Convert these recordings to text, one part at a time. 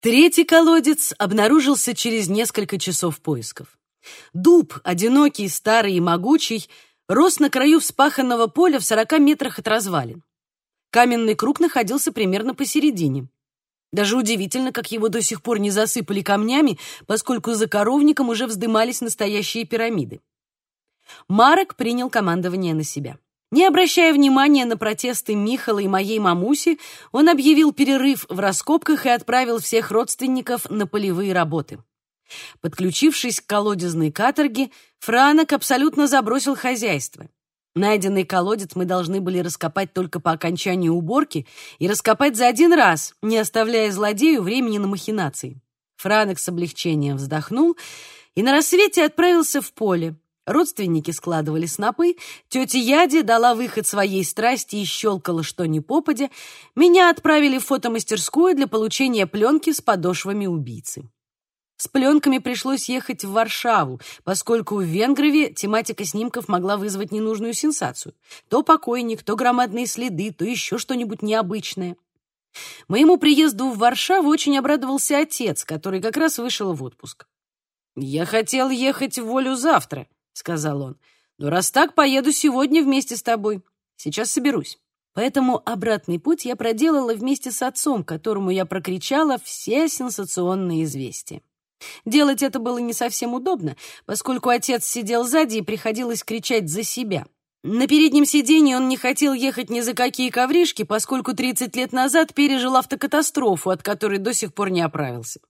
Третий колодец обнаружился через несколько часов поисков. Дуб, одинокий, старый и могучий, рос на краю вспаханного поля в сорока метрах от развалин. Каменный круг находился примерно посередине. Даже удивительно, как его до сих пор не засыпали камнями, поскольку за коровником уже вздымались настоящие пирамиды. Марок принял командование на себя. Не обращая внимания на протесты Михала и моей мамуси, он объявил перерыв в раскопках и отправил всех родственников на полевые работы. Подключившись к колодезной каторге, Франок абсолютно забросил хозяйство. Найденный колодец мы должны были раскопать только по окончании уборки и раскопать за один раз, не оставляя злодею времени на махинации. Франок с облегчением вздохнул и на рассвете отправился в поле. Родственники складывали снопы, тетя Яди дала выход своей страсти и щелкала что ни попадя. Меня отправили в фотомастерскую для получения пленки с подошвами убийцы. С пленками пришлось ехать в Варшаву, поскольку в Венгрове тематика снимков могла вызвать ненужную сенсацию. То покойник, то громадные следы, то еще что-нибудь необычное. Моему приезду в Варшаву очень обрадовался отец, который как раз вышел в отпуск. «Я хотел ехать в волю завтра», — сказал он. «Но раз так, поеду сегодня вместе с тобой. Сейчас соберусь». Поэтому обратный путь я проделала вместе с отцом, которому я прокричала все сенсационные известия. Делать это было не совсем удобно, поскольку отец сидел сзади и приходилось кричать за себя. На переднем сиденье он не хотел ехать ни за какие ковришки, поскольку 30 лет назад пережил автокатастрофу, от которой до сих пор не оправился.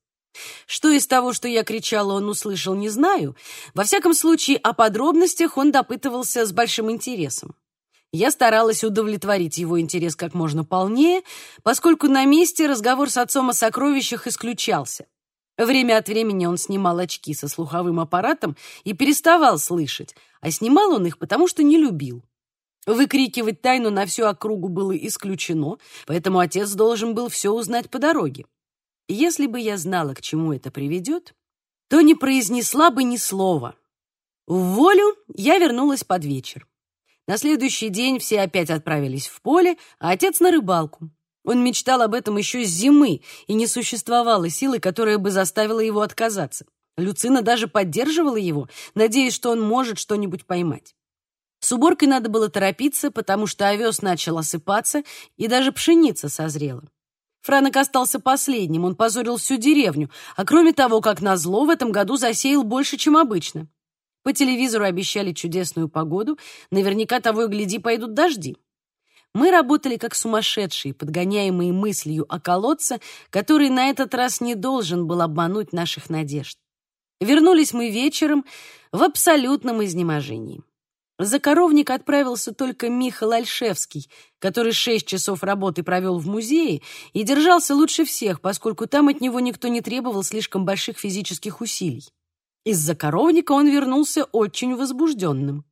Что из того, что я кричала, он услышал, не знаю. Во всяком случае, о подробностях он допытывался с большим интересом. Я старалась удовлетворить его интерес как можно полнее, поскольку на месте разговор с отцом о сокровищах исключался. Время от времени он снимал очки со слуховым аппаратом и переставал слышать, а снимал он их, потому что не любил. Выкрикивать тайну на всю округу было исключено, поэтому отец должен был все узнать по дороге. Если бы я знала, к чему это приведет, то не произнесла бы ни слова. В волю я вернулась под вечер. На следующий день все опять отправились в поле, а отец на рыбалку. Он мечтал об этом еще с зимы, и не существовало силы, которая бы заставила его отказаться. Люцина даже поддерживала его, надеясь, что он может что-нибудь поймать. С уборкой надо было торопиться, потому что овес начал осыпаться, и даже пшеница созрела. Франок остался последним, он позорил всю деревню, а кроме того, как назло, в этом году засеял больше, чем обычно. По телевизору обещали чудесную погоду, наверняка того и гляди пойдут дожди. Мы работали как сумасшедшие, подгоняемые мыслью о колодце, который на этот раз не должен был обмануть наших надежд. Вернулись мы вечером в абсолютном изнеможении. За коровник отправился только Михаил Альшевский, который шесть часов работы провел в музее и держался лучше всех, поскольку там от него никто не требовал слишком больших физических усилий. Из-за коровника он вернулся очень возбужденным.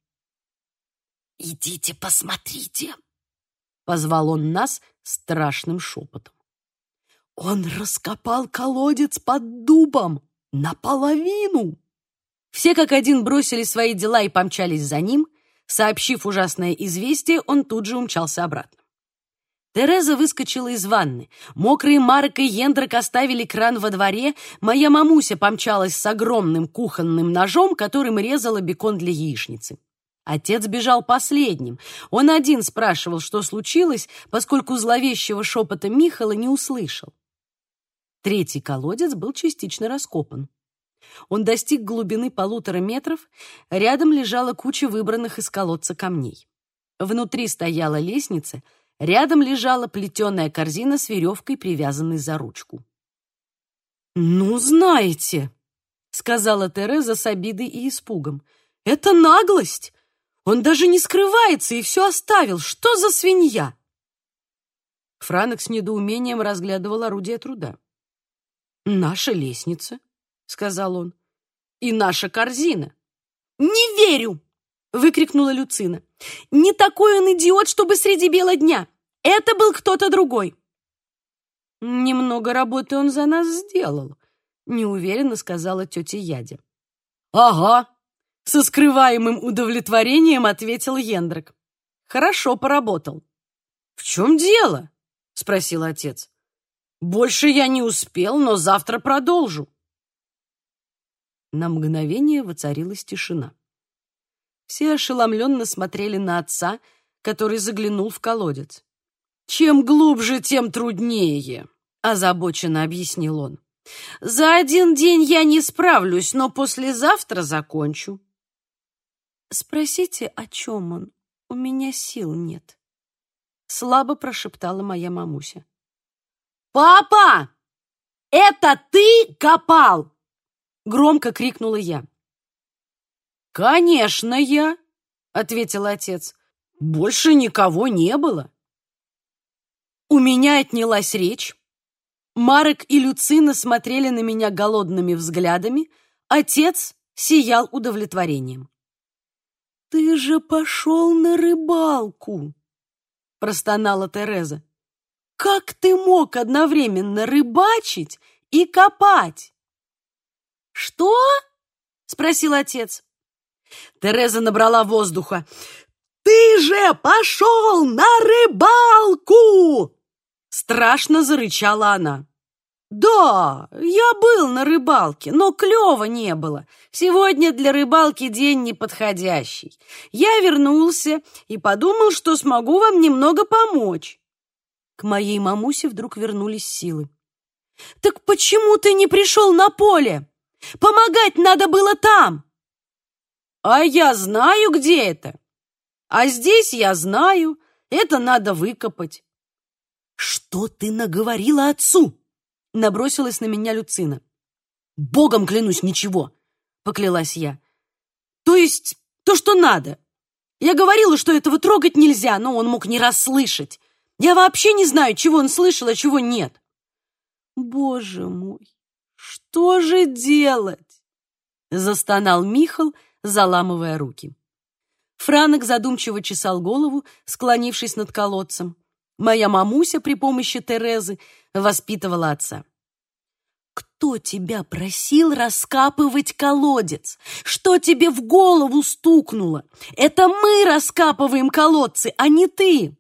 «Идите посмотрите!» — позвал он нас страшным шепотом. «Он раскопал колодец под дубом наполовину!» Все как один бросили свои дела и помчались за ним — Сообщив ужасное известие, он тут же умчался обратно. Тереза выскочила из ванны. Мокрые Марк и Ендрак оставили кран во дворе. Моя мамуся помчалась с огромным кухонным ножом, которым резала бекон для яичницы. Отец бежал последним. Он один спрашивал, что случилось, поскольку зловещего шепота Михала не услышал. Третий колодец был частично раскопан. Он достиг глубины полутора метров, рядом лежала куча выбранных из колодца камней. Внутри стояла лестница, рядом лежала плетеная корзина с веревкой, привязанной за ручку. «Ну, знаете», — сказала Тереза с обидой и испугом, — «это наглость! Он даже не скрывается и все оставил! Что за свинья?» Франок с недоумением разглядывал орудие труда. «Наша лестница», — сказал он. «И наша корзина». «Не верю!» — выкрикнула Люцина. «Не такой он идиот, чтобы среди бела дня! Это был кто-то другой!» «Немного работы он за нас сделал», — неуверенно сказала тетя Ядя. «Ага», — со скрываемым удовлетворением ответил Ендрак. «Хорошо поработал». «В чем дело?» — спросил отец. Больше я не успел, но завтра продолжу. На мгновение воцарилась тишина. Все ошеломленно смотрели на отца, который заглянул в колодец. «Чем глубже, тем труднее», — озабоченно объяснил он. «За один день я не справлюсь, но послезавтра закончу». «Спросите, о чем он? У меня сил нет», — слабо прошептала моя мамуся. «Папа, это ты копал?» — громко крикнула я. «Конечно, я», — ответил отец. «Больше никого не было». У меня отнялась речь. Марек и Люцина смотрели на меня голодными взглядами. Отец сиял удовлетворением. «Ты же пошел на рыбалку!» — простонала Тереза. «Как ты мог одновременно рыбачить и копать?» «Что?» — спросил отец. Тереза набрала воздуха. «Ты же пошел на рыбалку!» Страшно зарычала она. «Да, я был на рыбалке, но клёва не было. Сегодня для рыбалки день неподходящий. Я вернулся и подумал, что смогу вам немного помочь». К моей мамусе вдруг вернулись силы. «Так почему ты не пришел на поле? Помогать надо было там!» «А я знаю, где это. А здесь я знаю, это надо выкопать». «Что ты наговорила отцу?» Набросилась на меня Люцина. «Богом клянусь, ничего!» — поклялась я. «То есть то, что надо. Я говорила, что этого трогать нельзя, но он мог не расслышать. Я вообще не знаю, чего он слышал, а чего нет». «Боже мой, что же делать?» — застонал Михал, заламывая руки. Франок задумчиво чесал голову, склонившись над колодцем. Моя мамуся при помощи Терезы воспитывала отца. «Кто тебя просил раскапывать колодец? Что тебе в голову стукнуло? Это мы раскапываем колодцы, а не ты!»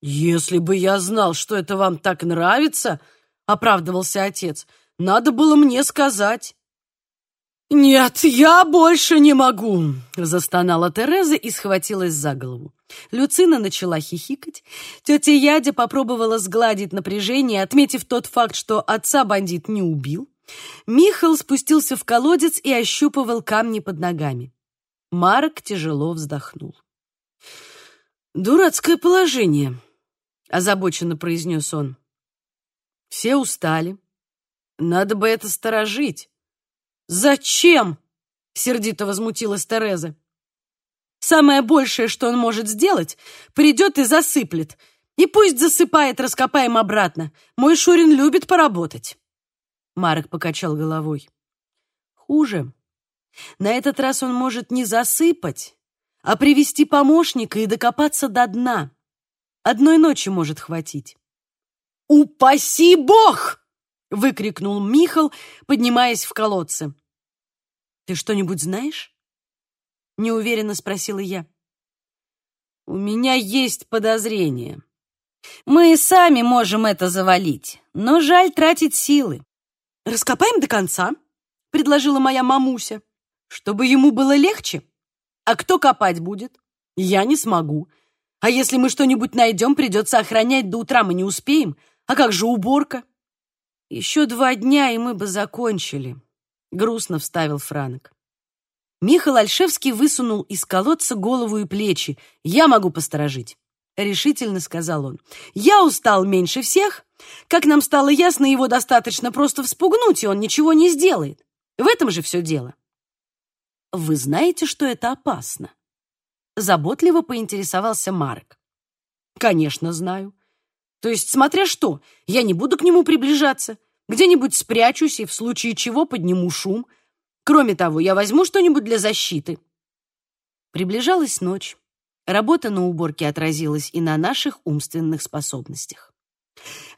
«Если бы я знал, что это вам так нравится, — оправдывался отец, — надо было мне сказать». «Нет, я больше не могу!» — застонала Тереза и схватилась за голову. Люцина начала хихикать. Тетя Ядя попробовала сгладить напряжение, отметив тот факт, что отца бандит не убил. Михал спустился в колодец и ощупывал камни под ногами. Марк тяжело вздохнул. «Дурацкое положение», — озабоченно произнес он. «Все устали. Надо бы это сторожить. «Зачем?» — сердито возмутилась Тереза. «Самое большее, что он может сделать, придет и засыплет. И пусть засыпает, раскопаем обратно. Мой Шурин любит поработать». Марк покачал головой. «Хуже. На этот раз он может не засыпать, а привести помощника и докопаться до дна. Одной ночи может хватить». «Упаси Бог!» — выкрикнул Михал, поднимаясь в колодце. «Ты что-нибудь знаешь?» — неуверенно спросила я. «У меня есть подозрение. Мы сами можем это завалить, но жаль тратить силы. Раскопаем до конца», — предложила моя мамуся, «чтобы ему было легче. А кто копать будет? Я не смогу. А если мы что-нибудь найдем, придется охранять до утра, мы не успеем. А как же уборка?» «Еще два дня, и мы бы закончили», грустно вставил Франк. Михаил Альшевский высунул из колодца голову и плечи. «Я могу посторожить», — решительно сказал он. «Я устал меньше всех. Как нам стало ясно, его достаточно просто вспугнуть, и он ничего не сделает. В этом же все дело». «Вы знаете, что это опасно?» Заботливо поинтересовался Марк. «Конечно, знаю. То есть, смотря что, я не буду к нему приближаться. Где-нибудь спрячусь и в случае чего подниму шум. Кроме того, я возьму что-нибудь для защиты. Приближалась ночь. Работа на уборке отразилась и на наших умственных способностях.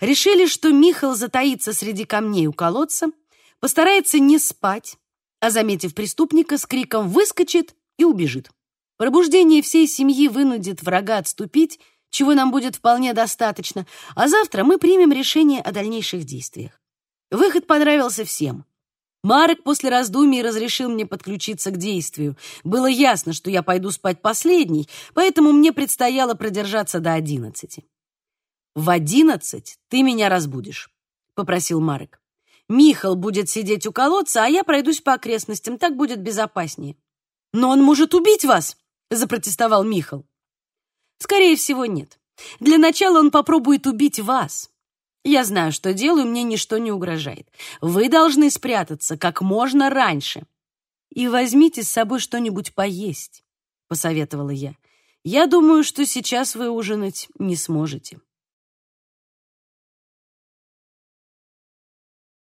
Решили, что Михал затаится среди камней у колодца, постарается не спать, а, заметив преступника, с криком выскочит и убежит. Пробуждение всей семьи вынудит врага отступить, чего нам будет вполне достаточно, а завтра мы примем решение о дальнейших действиях. Выход понравился всем. Марек после раздумий разрешил мне подключиться к действию. Было ясно, что я пойду спать последней, поэтому мне предстояло продержаться до одиннадцати. «В одиннадцать ты меня разбудишь», — попросил Марек. «Михал будет сидеть у колодца, а я пройдусь по окрестностям, так будет безопаснее». «Но он может убить вас!» — запротестовал Михал. «Скорее всего, нет. Для начала он попробует убить вас. Я знаю, что делаю, мне ничто не угрожает. Вы должны спрятаться как можно раньше. И возьмите с собой что-нибудь поесть, посоветовала я. Я думаю, что сейчас вы ужинать не сможете.